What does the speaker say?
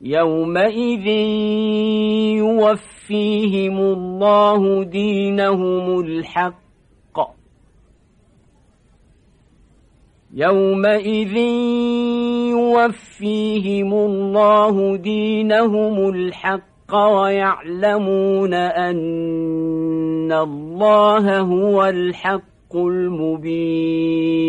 يومئذ يوفيهم الله دينهم الحق. يومئذ يوفيهم الله دينهم الحق ويعلمون أن الله هو الحق المبين.